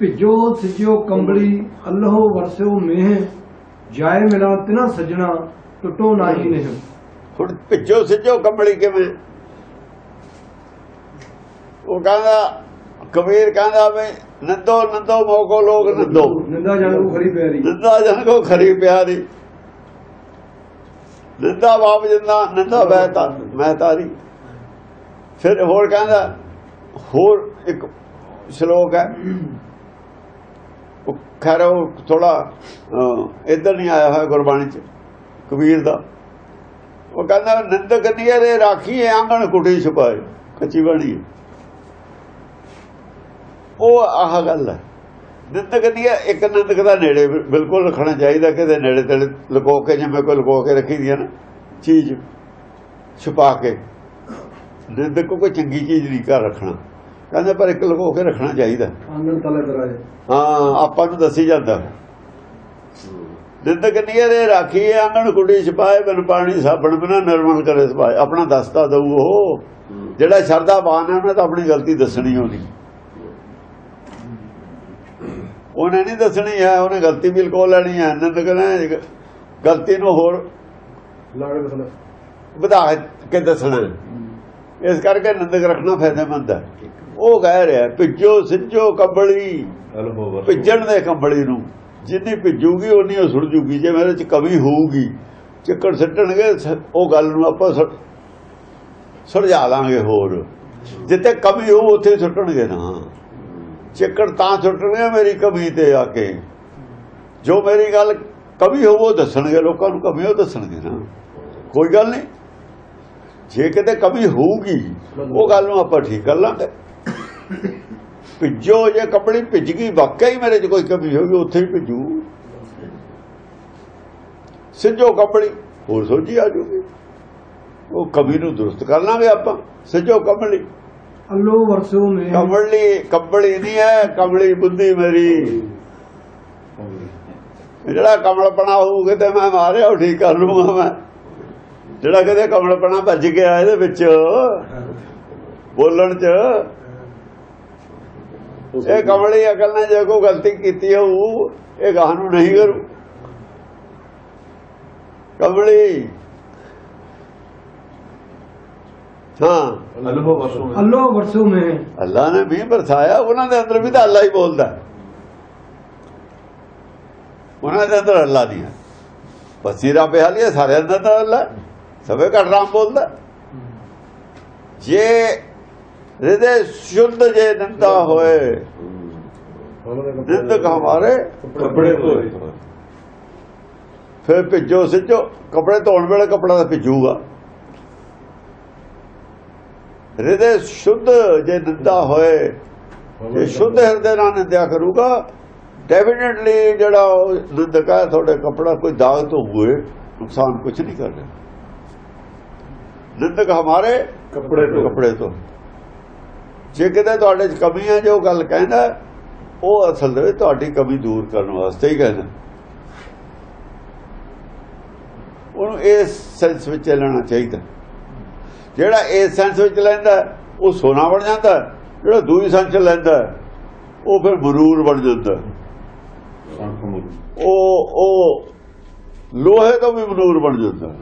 ਭਿਜੋ ਸਿਜਿਓ ਕੰਬਲੀ ਅੱਲਹੋ ਵਰਸਿਓ ਮੇਹ ਜਾਏ ਮਿਲਾ ਤਿਨਾ ਸਜਣਾ ਟੁੱਟੋ ਨਾਹੀ ਨਿਹ। ਹੁਣ ਭਿੱਜੋ ਸਿੱਜੋ ਕੰਬਲੀ ਕਿਵੇਂ? ਉਹ ਕਹਿੰਦਾ ਕਬੀਰ ਕਹਿੰਦਾ ਵੀ ਨੰਦੋ ਨੰਦੋ ਮੋਕੋ ਲੋਕ ਨੰਦੋ। ਨਿੰਦਾ ਜਾਣੂ ਖਰੀ ਪੈਰੀ ਨਿੰਦਾ ਜਨ ਕੋ ਖਰੀ ਪਿਆਰੀ। ਨਿੰਦਾ ਬਾਪ ਜਿੰਦਾ ਨਿੰਦਾ ਮੈਂ ਤਾਂ ਮੈਂ ਤਾਰੀ। ਫਿਰ ਹੋਰ ਕਹਿੰਦਾ ਹੋਰ ਇੱਕ ਸ਼ਲੋਕ ਹੈ। ਉਹ ਖੈਰ, ਉਹ ਥੋੜਾ ਇੱਧਰ ਨਹੀਂ ਆਇਆ ਹੋਇਆ ਗੁਰਬਾਣੀ ਚ, ਕਬੀਰ ਦਾ। ਉਹ ਕਹਿੰਦਾ ਨਿੰਦਕ ਨੀਏ ਦੇ ਰਾਖੀ ਆਂਗਣ ਕੁਟੀ ਛੁਪਾਏ, ਕੱਚੀ ਬਾਣੀ ਉਹ ਆਹ ਗੱਲ ਹੈ ਨਿੰਦਕ ਨਹੀਂ ਇੱਕ ਨਿੰਦਕ ਦਾ ਨੇੜੇ ਬਿਲਕੁਲ ਰੱਖਣਾ ਚਾਹੀਦਾ, ਕਿਤੇ ਨੇੜੇ ਤੇੜੇ ਲੁਕੋ ਕੇ, ਜਿਵੇਂ ਕੋਈ ਲੁਕੋ ਕੇ ਰੱਖੀ ਦੀ ਹੈ ਨਾ, ਚੀਜ਼ ਛੁਪਾ ਕੇ। ਨਿੰਦਕ ਕੋਈ ਚੰਗੀ ਚੀਜ਼ ਨਹੀਂ ਕਰ ਰੱਖਣਾ। ਕਹਿੰਦੇ ਪਰ ਇੱਕ ਲੁਕੋ ਕੇ ਰੱਖਣਾ ਚਾਹੀਦਾ। ਆਂਗਣ ਤਲੇ ਦਰਾਏ ਹਾਂ ਆਪਾਂ ਨੂੰ ਦੱਸੀ ਜਾਂਦਾ। ਨਿੰਦਕ ਨੀਰੇ ਰਾਖੀ ਆਂਗਣ ਕੁੜੀ ਛਪਾਏ ਬਨ ਪਾਣੀ ਸਾਬਣ ਬਿਨਾ ਨਿਰਮਲ ਕਰੇ ਸਪਾਏ ਆਪਣਾ ਦੱਸਦਾ ਦਊ ਉਹ। ਜਿਹੜਾ ਸ਼ਰਦਾ ਬਾਨ ਹੈ ਉਹਨੇ ਤਾਂ ਆਪਣੀ ਗਲਤੀ ਦੱਸਣੀ ਹੋਣੀ ਉਹਨੇ ਨਹੀਂ ਦੱਸਣੀ ਹੈ ਉਹਨੇ ਗਲਤੀ ਬਿਲਕੁਲ ਲੈਣੀ ਹੈ। ਨਿੰਦਕ ਗਲਤੀ ਨੂੰ ਹੋਰ ਵਧਾ ਕੇ ਦੱਸਣਾ। ਇਸ ਕਰਕੇ ਨਿੰਦਕ ਰੱਖਣਾ ਫਾਇਦੇਮੰਦ ਹੈ। ਉਹ ਕਹਿ ਰਿਹਾ ਭਿੱਜੋ ਸਿੱਜੋ ਕੰਬਲੀ। ਭਿੱਜਣ ਦੇ ਕੰਬਲੀ ਨੂੰ। ਜਿੰਨੀ ਭਿੱਜੂਗੀ ਉਨੀ ਉਹ ਸੁੱਟ ਜੂਗੀ ਜੇ ਮੇਰੇ ਚ ਕਮੀ ਹੋਊਗੀ। ਚੱਕਰ ਸੱਟਣਗੇ ਉਹ ਗੱਲ ਨੂੰ ਆਪਾਂ ਸੁਲਝਾ ਲਾਂਗੇ ਹੋਰ। ਜਿੱਥੇ ਕਮੀ ਹੋਊ ਉੱਥੇ ਸੁੱਟਣਗੇ ਨਾ। ਚੱਕਰ ਤਾਂ ਸੁੱਟਣਗੇ ਮੇਰੀ ਕਮੀ ਤੇ ਆ ਕੇ। ਜੋ ਮੇਰੀ ਗੱਲ ਕਮੀ ਹੋਊ ਉਹ ਦੱਸਣਗੇ। ਲੋਕਾਂ ਨੂੰ ਕਮੀ ਉਹ ਦੱਸਣਗੇ ਨਾ। ਕੋਈ ਗੱਲ ਨਹੀਂ। ਜੇ ਕਿਤੇ ਕਮੀ ਹੋਊਗੀ ਉਹ ਗੱਲ ਨੂੰ ਆਪਾਂ ਠੀਕ ਕਰ ਲਾਂਗੇ। ਭਿੱਜੋ ਜੇ ਕੱਪੜੀ ਭਿੱਜ ਗਈ ਵਾਕਿਆ ਹੀ ਮੇਰੇ 'ਚ ਕੋਈ ਕਮੀ ਹੋਗੀ ਉੱਥੇ ਹੀ ਭਿੱਜੂ। ਸਿੱਜੋ ਕੱਪੜੀ ਹੋਰ ਸੋਝੀ ਆ ਜੂਗੀ। ਉਹ ਕਮੀ ਨੂੰ ਦੁਰਸਤ ਕਰ ਲਾਂਗੇ ਆਪਾਂ। ਸਿੱਜੋ ਕੱਪੜੀ ਅੱਲੋ ਵਰਸਿਓ ਮੇਹ ਕਮਲੀ ਕੰਬਲੀ ਨਹੀਂ ਹੈ ਕਮਲੀ ਬੁੱਧੀ ਮੇਰੀ। ਜਿਹੜਾ ਕਮਲਪਣਾ ਹੋਊਗਾ ਤੇ ਮੈਂ ਮਾਰਿਆ ਉਹ ਠੀਕ ਕਰ ਲੂੰਗਾ ਮੈਂ। ਜਿਹੜਾ ਕਿਤੇ ਕਮਲਪਣਾ ਭੱਜ ਗਿਆ ਇਹਦੇ ਵਿੱਚ ਬੋਲਣ ਚ ਇਹ ਕਮਲੀ ਅਕਲ ਨੇ ਜੇ ਕੋਈ ਗਲਤੀ ਕੀਤੀ ਹੋਊ ਇਹ ਗਾਹ ਨੂੰ ਨਹੀਂ ਕਰੂ ਕਮਲੀ ਹਾਂ ਅੱਲੋ ਵਰਸਿਓ ਮੇਹ ਅੱਲਾ ਨੇ ਵੀ ਵਰਸਾਇਆ ਉਹਨਾਂ ਦੇ ਅੰਦਰ ਵੀ ਤਾਂ ਅੱਲਾ ਹੀ ਬੋਲਦਾ। ਉਹਨਾਂ ਦੇ ਅੰਦਰ ਅੱਲਾ ਹੈ ਬਸੀਰਾ ਬਿਹਾਲੀਆ ਸਾਰੇ ਅੰਦਰ ਤਾਂ ਅੱਲਾ। ਸਭੇ ਘਟ ਰਾਮ ਬੋਲਦਾ। ਜੇ ਹਿਰਦੇ ਸ਼ੁੱਧ ਜੇ ਨਿੰਦਾ ਹੋਏ। ਨਿੰਦਕ ਹਮਾਰੇ ਕੱਪੜੇ ਧੋਏ। ਫਿਰ ਭਿੱਜੋ ਸਿੱਜੋ। ਕੱਪੜੇ ਧੋਣ ਵੇਲੇ ਕੱਪੜਾ ਤਾਂ ਭਿੱਜੂਗਾ। ਹਿਰਦੇ ਸ਼ੁੱਧ ਜੇ ਨਿੰਦਾ ਹੋਏ। ਜੇ ਸ਼ੁੱਧ ਹਿਰਦੇ ਨਾਲ ਨਿੰਦਿਆ ਕਰੂਗਾ। ਡੈਫੀਨਿਟਲੀ ਜਿਹੜਾ ਉਹ ਨਿੰਦਕ ਤੁਹਾਡੇ ਕੱਪੜਾ ਕੋਈ ਦਾਗ ਤੋਂ ਹੋਏ ਨੁਕਸਾਨ ਕੁਝ ਨਹੀਂ ਕਰ ਰਿਹਾ। ਨਿੰਦਕ ਹਮਾਰੇ ਕੱਪੜੇ ਧੋਏ। ਕੱਪੜੇ ਤੋਂ ਜੇ ਕਿਤੇ ਤੁਹਾਡੇ 'ਚ ਕਮੀ ਹੈ ਜੋ ਗੱਲ ਕਹਿੰਦਾ ਉਹ ਅਸਲ ਦੇ ਵਿੱਚ ਤੁਹਾਡੀ ਕਮੀ ਦੂਰ ਕਰਨ ਵਾਸਤੇ ਹੀ ਕਹਿੰਦਾ। ਉਹਨੂੰ ਇਸ ਸੈਂਸ ਵਿੱਚ ਚੱਲਣਾ ਚਾਹੀਦਾ। ਜਿਹੜਾ ਇਸ ਸੈਂਸ ਵਿੱਚ ਲੈਂਦਾ ਉਹ ਸੋਨਾ ਬਣ ਜਾਂਦਾ ਜਿਹੜਾ ਦੂਜੀ ਸੈਂਸ ਚ ਲੈਂਦਾ ਉਹ ਫਿਰ ਮਰੂਰ ਬਣ ਜਾਂਦਾ। ਉਹ ਉਹ ਲੋਹੇ ਤੋਂ ਵੀ ਮਨੂਰ ਬਣ ਜਾਂਦਾ।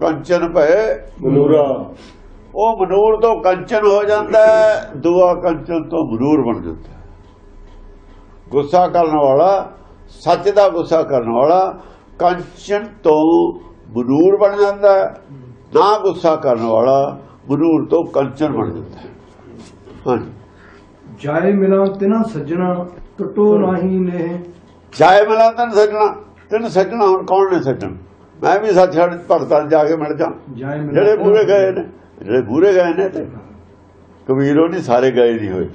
ਕੰਚਨ ਭਏ ਮਨੂਰਾ ਉਹ ਮਨੂਰ ਤੋਂ ਕੰਚਨ ਹੋ ਜਾਂਦਾ ਹੈ, ਦੂਆ ਕੰਚਨ ਤੋਂ ਮਨੂਰ ਬਣ ਜਾਂਦਾ। ਗੁੱਸਾ ਕਰਨ ਵਾਲਾ ਸੱਚ ਦਾ ਗੁੱਸਾ ਕਰਨ ਵਾਲਾ ਕੰਚਨ ਤੋਂ ਮਨੂਰ ਬਣ ਜਾਂਦਾ। ਨਾ ਗੁੱਸਾ ਕਰਨ ਵਾਲਾ ਮਨੂਰ ਤੋਂ ਕੰਚਨ ਬਣ ਜਾਂਦਾ ਹੈ। ਹਾਂਜੀ ਜਾਏ ਮਿਲਾ ਤਿਨਾ ਸਜਣਾ ਟੁੱਟੋ ਨਾਹੀ ਨੇਹ ਜਾਏ ਮਿਲਾਂ ਤਨ ਸੱਜਣਾ ਤੈਨੂੰ ਸੱਜਣਾ ਹੁਣ ਕੌਣ ਨੇ ਸੱਜਣ ਮੈਂ ਵੀ ਸੱਚ ਛੱਡ ਭਗਤਾਂ ਜਾ ਕੇ ਮਿਲ ਜਾ ਜਿਹੜੇ ਪੂਰੇ ਗਏ ਨੇ ਜਿਹੜੇ ਪੂਰੇ ਗਏ ਨੇ ਤੇ ਕਬੀਰੋਂ ਨਹੀਂ ਸਾਰੇ ਗਏ ਨਹੀਂ ਹੋਏ।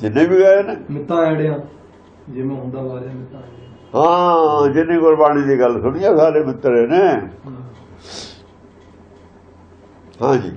ਜਿੰਨੇ ਵੀ ਗਏ ਨੇ। ਮਿੱਤਾ ਐੜਿਆ ਜਿਵੇਂ ਹੁੰਦਾ ਵਾਰਿਆ ਮਿੱਤਾ ਹਾਂ ਜਿੰਨੀ ਗੁਰਬਾਣੀ ਦੀ ਗੱਲ ਸੁਣੀ ਆ ਸਾਰੇ ਮਿੱਤਰੇ ਨੇ। ਹਾਂਜੀ।